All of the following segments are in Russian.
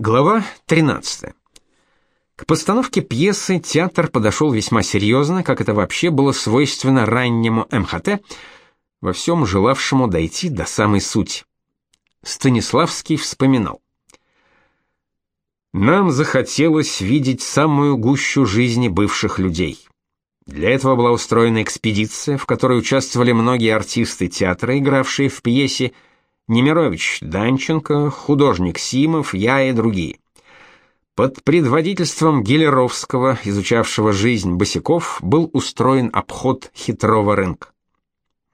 Глава 13. К постановке пьесы театр подошел весьма серьезно, как это вообще было свойственно раннему МХТ, во всем желавшему дойти до самой сути. Станиславский вспоминал. Нам захотелось видеть самую гущу жизни бывших людей. Для этого была устроена экспедиция, в которой участвовали многие артисты театра, игравшие в пьесе Немирович Данченко, художник Симов, я и другие. Под предводительством Гелеровского, изучавшего жизнь босиков, был устроен обход хитрого рынка.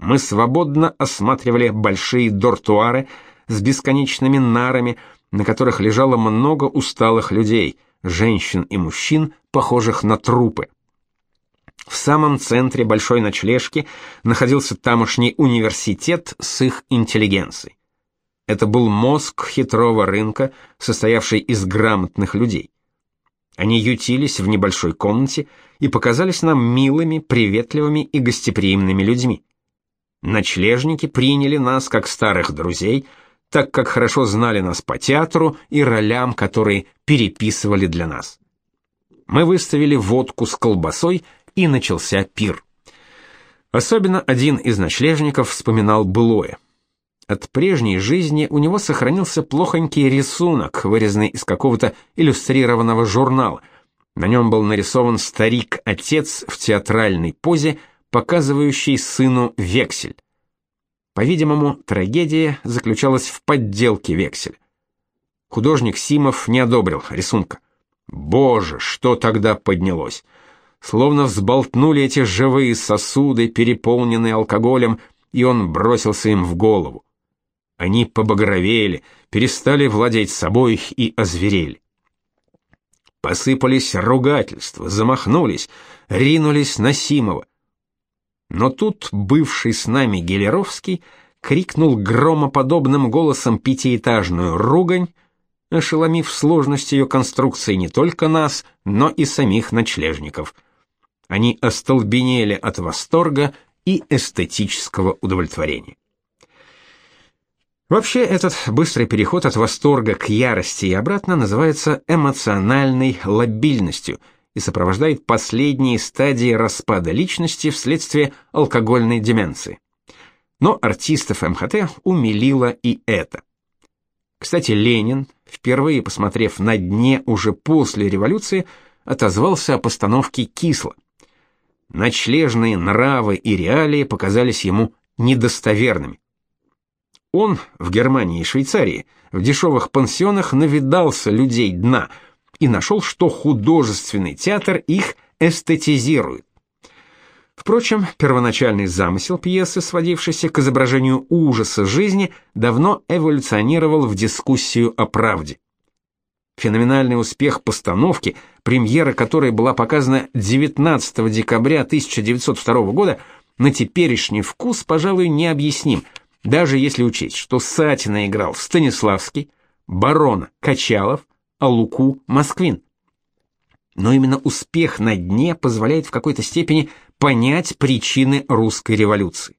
Мы свободно осматривали большие дортуары с бесконечными нарами, на которых лежало много усталых людей, женщин и мужчин, похожих на трупы. В самом центре большой ночлежки находился тамошний университет с их интеллигенцией. Это был мозг хитрого рынка, состоявший из грамотных людей. Они ютились в небольшой комнате и показались нам милыми, приветливыми и гостеприимными людьми. Ночлежники приняли нас как старых друзей, так как хорошо знали нас по театру и ролям, которые переписывали для нас. Мы выставили водку с колбасой, и начался пир. Особенно один из ночлежников вспоминал былое. От прежней жизни у него сохранился плохонький рисунок, вырезанный из какого-то иллюстрированного журнала. На нем был нарисован старик-отец в театральной позе, показывающий сыну вексель. По-видимому, трагедия заключалась в подделке векселя. Художник Симов не одобрил рисунка. Боже, что тогда поднялось! Словно взболтнули эти живые сосуды, переполненные алкоголем, и он бросился им в голову. Они побагровели, перестали владеть собой и озверели. Посыпались ругательства, замахнулись, ринулись на Симова. Но тут бывший с нами Гелеровский крикнул громоподобным голосом пятиэтажную ругань, ошеломив сложность ее конструкции не только нас, но и самих ночлежников. Они остолбенели от восторга и эстетического удовлетворения. Вообще этот быстрый переход от восторга к ярости и обратно называется эмоциональной лобильностью и сопровождает последние стадии распада личности вследствие алкогольной деменции. Но артистов МХТ умилило и это. Кстати, Ленин, впервые посмотрев на дне уже после революции, отозвался о постановке кисло. Ночлежные нравы и реалии показались ему недостоверными. Он в Германии и Швейцарии в дешевых пансионах навидался людей дна и нашел, что художественный театр их эстетизирует. Впрочем, первоначальный замысел пьесы, сводившийся к изображению ужаса жизни, давно эволюционировал в дискуссию о правде. Феноменальный успех постановки, премьера которой была показана 19 декабря 1902 года, на теперешний вкус, пожалуй, необъясним – даже если учесть, что Сатина играл Станиславский, Барона Качалов, а Луку Москвин. Но именно успех на дне позволяет в какой-то степени понять причины русской революции.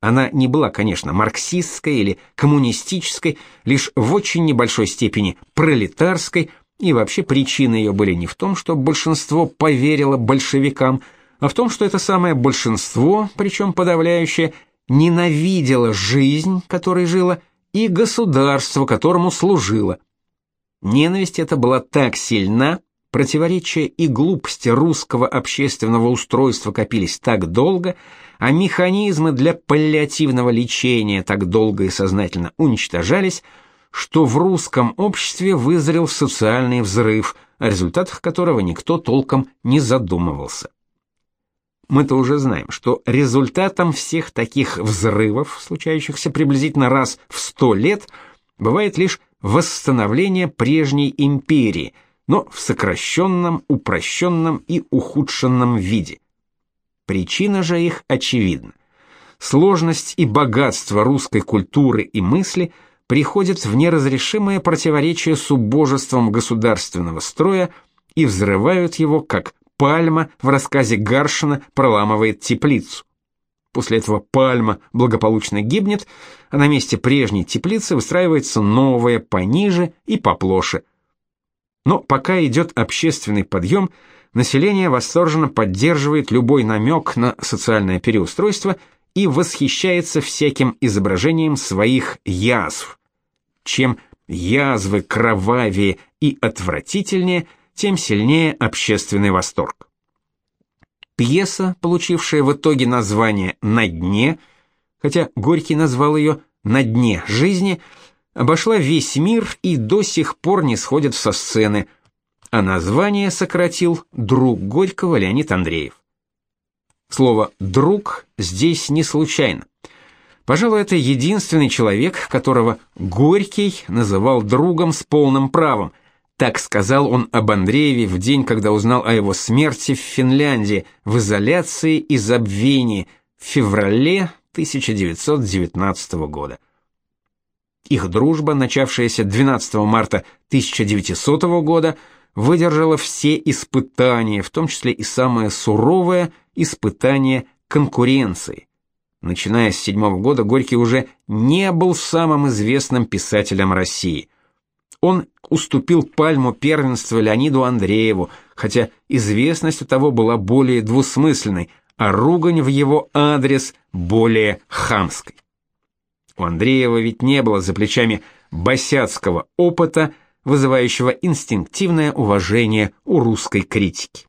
Она не была, конечно, марксистской или коммунистической, лишь в очень небольшой степени пролетарской, и вообще причины ее были не в том, что большинство поверило большевикам, а в том, что это самое большинство, причем подавляющее, ненавидела жизнь, которой жила, и государство, которому служила. Ненависть эта была так сильна, противоречия и глупости русского общественного устройства копились так долго, а механизмы для паллиативного лечения так долго и сознательно уничтожались, что в русском обществе вызрел социальный взрыв, о результатах которого никто толком не задумывался. Мы-то уже знаем, что результатом всех таких взрывов, случающихся приблизительно раз в сто лет, бывает лишь восстановление прежней империи, но в сокращенном, упрощенном и ухудшенном виде. Причина же их очевидна. Сложность и богатство русской культуры и мысли приходят в неразрешимое противоречие с убожеством государственного строя и взрывают его как Пальма в рассказе Гаршина проламывает теплицу. После этого Пальма благополучно гибнет, а на месте прежней теплицы выстраивается новая пониже и поплоше. Но пока идет общественный подъем, население восторженно поддерживает любой намек на социальное переустройство и восхищается всяким изображением своих язв. Чем язвы кровавее и отвратительнее, тем сильнее общественный восторг. Пьеса, получившая в итоге название «На дне», хотя Горький назвал ее «На дне жизни», обошла весь мир и до сих пор не сходит со сцены, а название сократил друг Горького Леонид Андреев. Слово «друг» здесь не случайно. Пожалуй, это единственный человек, которого Горький называл другом с полным правом. Так сказал он об Андрееве в день, когда узнал о его смерти в Финляндии, в изоляции и забвении, в феврале 1919 года. Их дружба, начавшаяся 12 марта 1900 года, выдержала все испытания, в том числе и самое суровое испытание конкуренции. Начиная с седьмого года Горький уже не был самым известным писателем России. Он уступил пальму первенства Леониду Андрееву, хотя известность у того была более двусмысленной, а ругань в его адрес более хамской. У Андреева ведь не было за плечами босяцкого опыта, вызывающего инстинктивное уважение у русской критики.